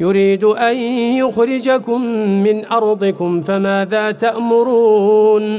يريد أن يخرجكم من أرضكم فماذا تأمرون؟